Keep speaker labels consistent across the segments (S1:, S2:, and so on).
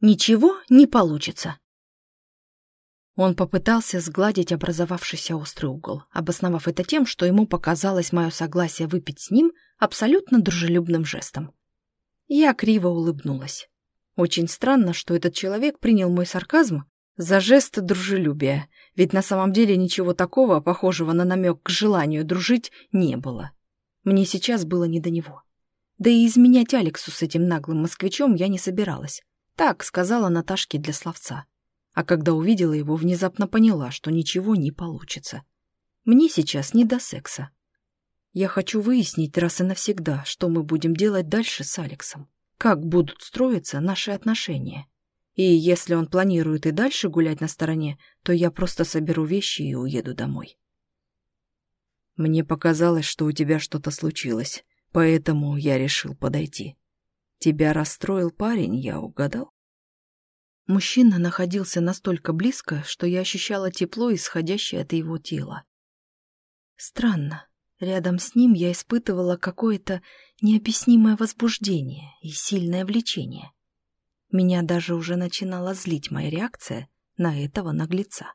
S1: Ничего не получится. Он попытался сгладить образовавшийся острый угол, обосновав это тем, что ему показалось мое согласие выпить с ним абсолютно дружелюбным жестом. Я криво улыбнулась. Очень странно, что этот человек принял мой сарказм за жест дружелюбия, ведь на самом деле ничего такого, похожего на намек к желанию дружить, не было. Мне сейчас было не до него. Да и изменять Алексу с этим наглым москвичом я не собиралась. Так сказала Наташке для словца а когда увидела его, внезапно поняла, что ничего не получится. Мне сейчас не до секса. Я хочу выяснить раз и навсегда, что мы будем делать дальше с Алексом, как будут строиться наши отношения. И если он планирует и дальше гулять на стороне, то я просто соберу вещи и уеду домой. Мне показалось, что у тебя что-то случилось, поэтому я решил подойти. Тебя расстроил парень, я угадал? Мужчина находился настолько близко, что я ощущала тепло, исходящее от его тела. Странно. Рядом с ним я испытывала какое-то необъяснимое возбуждение и сильное влечение. Меня даже уже начинала злить моя реакция на этого наглеца.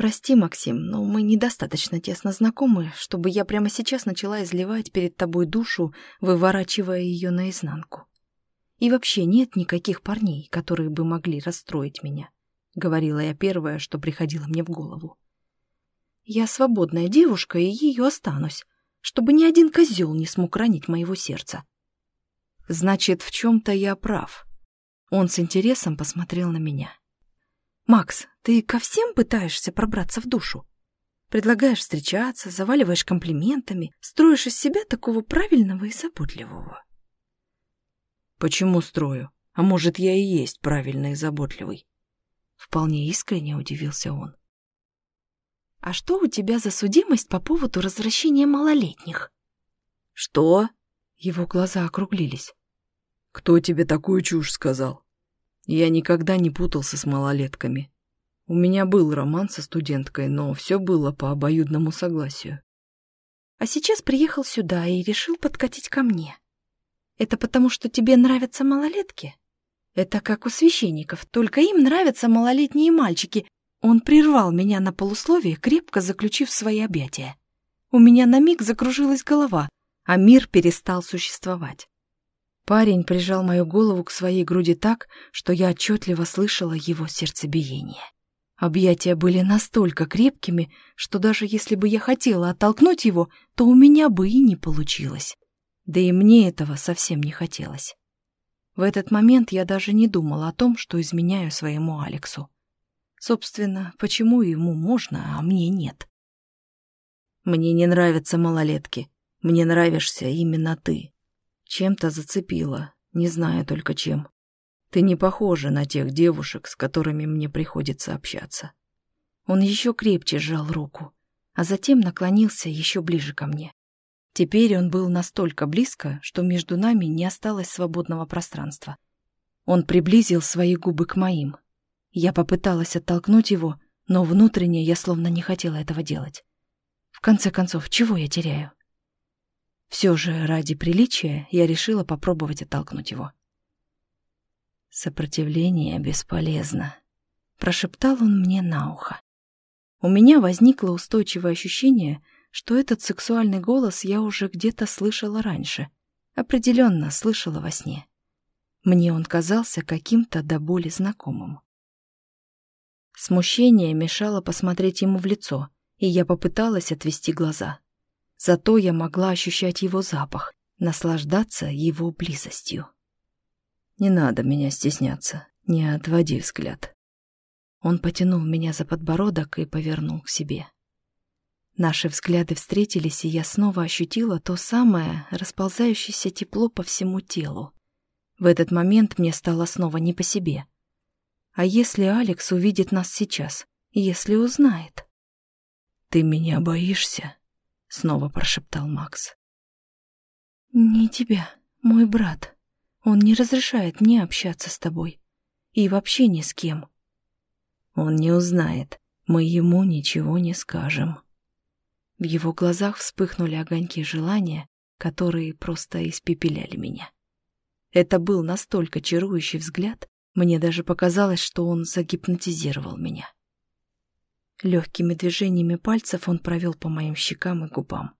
S1: «Прости, Максим, но мы недостаточно тесно знакомы, чтобы я прямо сейчас начала изливать перед тобой душу, выворачивая ее наизнанку. И вообще нет никаких парней, которые бы могли расстроить меня, — говорила я первое, что приходило мне в голову. Я свободная девушка, и ее останусь, чтобы ни один козел не смог ранить моего сердца. Значит, в чем-то я прав. Он с интересом посмотрел на меня. «Макс, ты ко всем пытаешься пробраться в душу? Предлагаешь встречаться, заваливаешь комплиментами, строишь из себя такого правильного и заботливого. Почему строю? А может, я и есть правильный и заботливый? Вполне искренне удивился он. А что у тебя за судимость по поводу развращения малолетних? Что? Его глаза округлились. Кто тебе такую чушь сказал? Я никогда не путался с малолетками. У меня был роман со студенткой, но все было по обоюдному согласию. А сейчас приехал сюда и решил подкатить ко мне. Это потому, что тебе нравятся малолетки? Это как у священников, только им нравятся малолетние мальчики. Он прервал меня на полусловие, крепко заключив свои объятия. У меня на миг закружилась голова, а мир перестал существовать. Парень прижал мою голову к своей груди так, что я отчетливо слышала его сердцебиение. Объятия были настолько крепкими, что даже если бы я хотела оттолкнуть его, то у меня бы и не получилось. Да и мне этого совсем не хотелось. В этот момент я даже не думала о том, что изменяю своему Алексу. Собственно, почему ему можно, а мне нет? Мне не нравятся малолетки. Мне нравишься именно ты. Чем-то зацепила, не знаю только чем. Ты не похожа на тех девушек, с которыми мне приходится общаться. Он еще крепче сжал руку, а затем наклонился еще ближе ко мне. Теперь он был настолько близко, что между нами не осталось свободного пространства. Он приблизил свои губы к моим. Я попыталась оттолкнуть его, но внутренне я словно не хотела этого делать. В конце концов, чего я теряю? Все же ради приличия я решила попробовать оттолкнуть его. «Сопротивление бесполезно», — прошептал он мне на ухо. У меня возникло устойчивое ощущение, что этот сексуальный голос я уже где-то слышала раньше. Определенно слышала во сне. Мне он казался каким-то до боли знакомым. Смущение мешало посмотреть ему в лицо, и я попыталась отвести глаза. Зато я могла ощущать его запах, наслаждаться его близостью. «Не надо меня стесняться, не отводи взгляд». Он потянул меня за подбородок и повернул к себе. Наши взгляды встретились, и я снова ощутила то самое расползающееся тепло по всему телу. В этот момент мне стало снова не по себе. А если Алекс увидит нас сейчас? Если узнает? «Ты меня боишься?» — снова прошептал Макс. «Не тебя, мой брат. Он не разрешает мне общаться с тобой. И вообще ни с кем». «Он не узнает. Мы ему ничего не скажем». В его глазах вспыхнули огоньки желания, которые просто испепеляли меня. Это был настолько чарующий взгляд, мне даже показалось, что он загипнотизировал меня. Легкими движениями пальцев он провел по моим щекам и губам.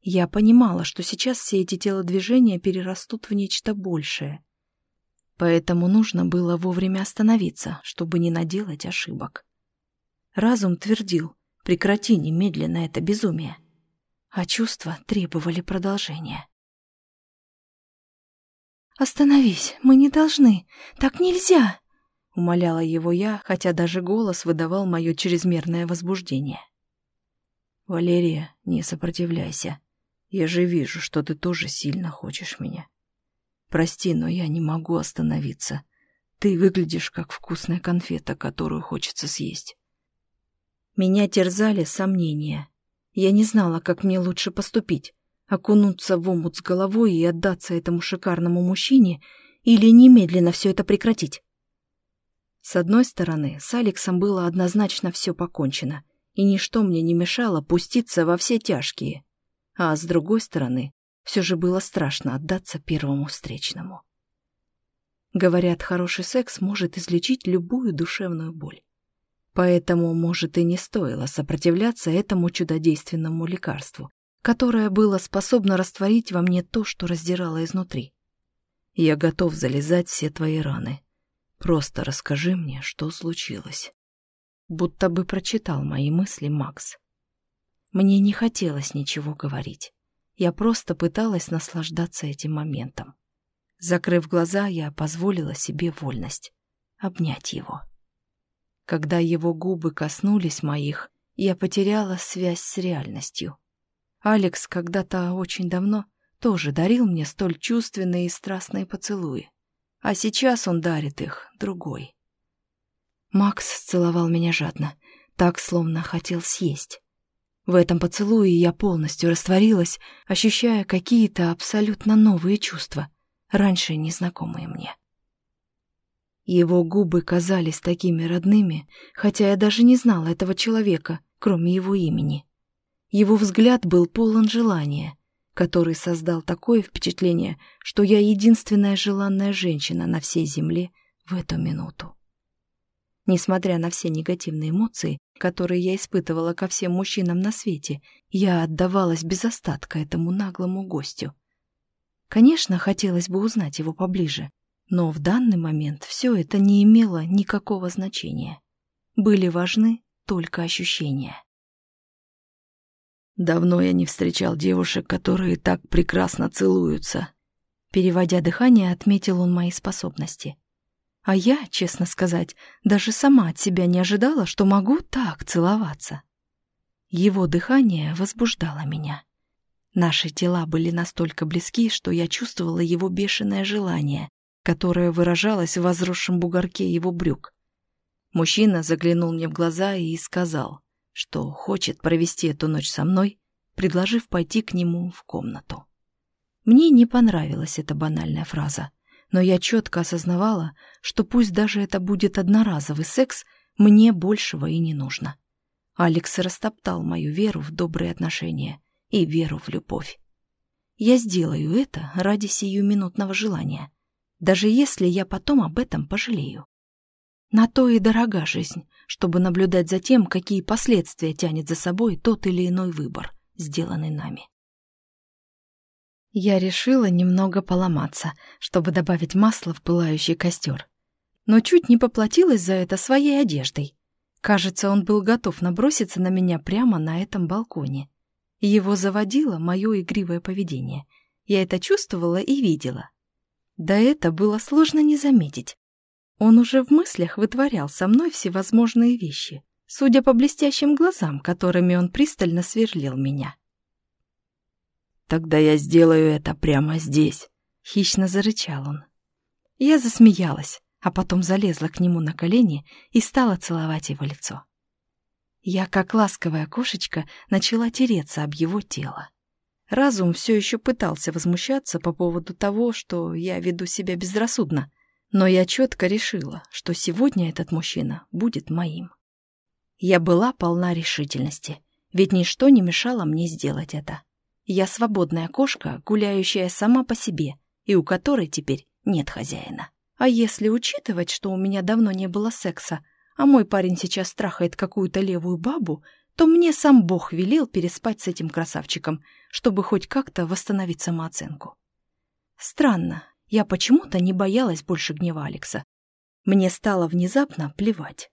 S1: Я понимала, что сейчас все эти телодвижения перерастут в нечто большее. Поэтому нужно было вовремя остановиться, чтобы не наделать ошибок. Разум твердил, прекрати немедленно это безумие. А чувства требовали продолжения. «Остановись, мы не должны, так нельзя!» — умоляла его я, хотя даже голос выдавал мое чрезмерное возбуждение. «Валерия, не сопротивляйся. Я же вижу, что ты тоже сильно хочешь меня. Прости, но я не могу остановиться. Ты выглядишь как вкусная конфета, которую хочется съесть». Меня терзали сомнения. Я не знала, как мне лучше поступить. Окунуться в омут с головой и отдаться этому шикарному мужчине или немедленно все это прекратить. С одной стороны, с Алексом было однозначно все покончено, и ничто мне не мешало пуститься во все тяжкие. А с другой стороны, все же было страшно отдаться первому встречному. Говорят, хороший секс может излечить любую душевную боль. Поэтому, может, и не стоило сопротивляться этому чудодейственному лекарству, которое было способно растворить во мне то, что раздирало изнутри. Я готов залезать все твои раны, Просто расскажи мне, что случилось. Будто бы прочитал мои мысли Макс. Мне не хотелось ничего говорить. Я просто пыталась наслаждаться этим моментом. Закрыв глаза, я позволила себе вольность. Обнять его. Когда его губы коснулись моих, я потеряла связь с реальностью. Алекс когда-то очень давно тоже дарил мне столь чувственные и страстные поцелуи. А сейчас он дарит их другой. Макс целовал меня жадно, так, словно хотел съесть. В этом поцелуе я полностью растворилась, ощущая какие-то абсолютно новые чувства, раньше незнакомые мне. Его губы казались такими родными, хотя я даже не знала этого человека, кроме его имени. Его взгляд был полон желания, который создал такое впечатление, что я единственная желанная женщина на всей земле в эту минуту. Несмотря на все негативные эмоции, которые я испытывала ко всем мужчинам на свете, я отдавалась без остатка этому наглому гостю. Конечно, хотелось бы узнать его поближе, но в данный момент все это не имело никакого значения. Были важны только ощущения. Давно я не встречал девушек, которые так прекрасно целуются. Переводя дыхание, отметил он мои способности. А я, честно сказать, даже сама от себя не ожидала, что могу так целоваться. Его дыхание возбуждало меня. Наши тела были настолько близки, что я чувствовала его бешеное желание, которое выражалось в возросшем бугорке его брюк. Мужчина заглянул мне в глаза и сказал, что хочет провести эту ночь со мной, предложив пойти к нему в комнату. Мне не понравилась эта банальная фраза, но я четко осознавала, что пусть даже это будет одноразовый секс, мне большего и не нужно. Алекс растоптал мою веру в добрые отношения и веру в любовь. Я сделаю это ради сиюминутного желания, даже если я потом об этом пожалею. На то и дорога жизнь, чтобы наблюдать за тем, какие последствия тянет за собой тот или иной выбор, сделанный нами. Я решила немного поломаться, чтобы добавить масла в пылающий костер. Но чуть не поплатилась за это своей одеждой. Кажется, он был готов наброситься на меня прямо на этом балконе. Его заводило мое игривое поведение. Я это чувствовала и видела. Да это было сложно не заметить. Он уже в мыслях вытворял со мной всевозможные вещи, судя по блестящим глазам, которыми он пристально сверлил меня. «Тогда я сделаю это прямо здесь», — хищно зарычал он. Я засмеялась, а потом залезла к нему на колени и стала целовать его лицо. Я, как ласковая кошечка, начала тереться об его тело. Разум все еще пытался возмущаться по поводу того, что я веду себя безрассудно, но я четко решила, что сегодня этот мужчина будет моим. Я была полна решительности, ведь ничто не мешало мне сделать это. Я свободная кошка, гуляющая сама по себе, и у которой теперь нет хозяина. А если учитывать, что у меня давно не было секса, а мой парень сейчас страхает какую-то левую бабу, то мне сам Бог велел переспать с этим красавчиком, чтобы хоть как-то восстановить самооценку. Странно, я почему-то не боялась больше гнева Алекса. Мне стало внезапно плевать.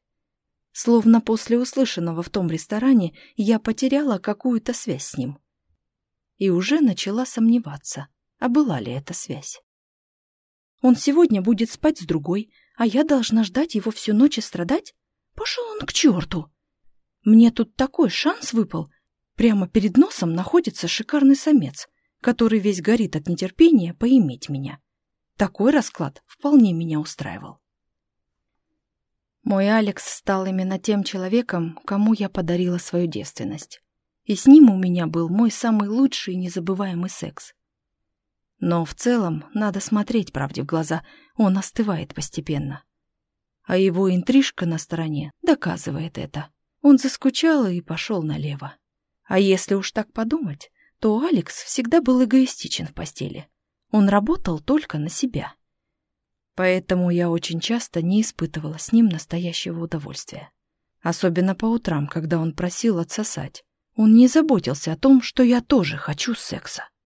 S1: Словно после услышанного в том ресторане я потеряла какую-то связь с ним. И уже начала сомневаться, а была ли эта связь. Он сегодня будет спать с другой, а я должна ждать его всю ночь и страдать? Пошел он к черту! Мне тут такой шанс выпал. Прямо перед носом находится шикарный самец, который весь горит от нетерпения поиметь меня. Такой расклад вполне меня устраивал. Мой Алекс стал именно тем человеком, кому я подарила свою девственность. И с ним у меня был мой самый лучший и незабываемый секс. Но в целом надо смотреть правде в глаза, он остывает постепенно. А его интрижка на стороне доказывает это. Он заскучал и пошел налево. А если уж так подумать, то Алекс всегда был эгоистичен в постели. Он работал только на себя. Поэтому я очень часто не испытывала с ним настоящего удовольствия. Особенно по утрам, когда он просил отсосать. Он не заботился о том, что я тоже хочу секса.